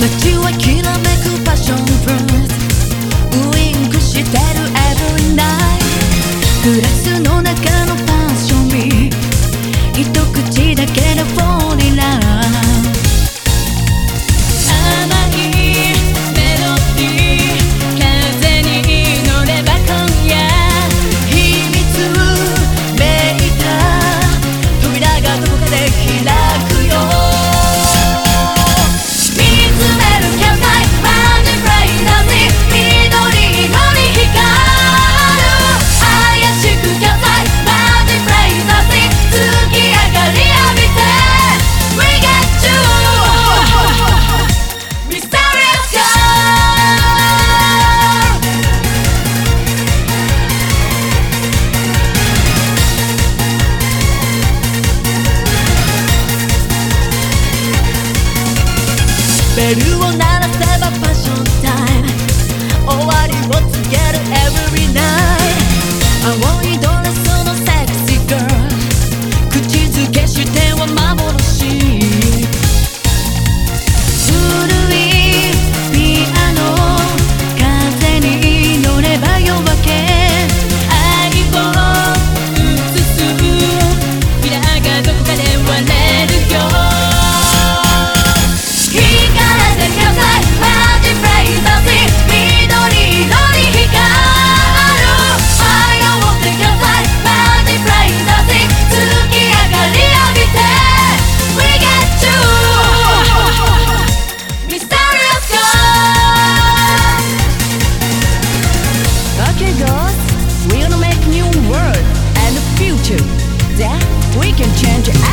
街はきらめくパッションフルーツ。ウインクしてる every night グラスの中のパッションに。一口だけのフォーリナー。開ベルを鳴らせばファッションタイム終わりを告げる Every night We can change it.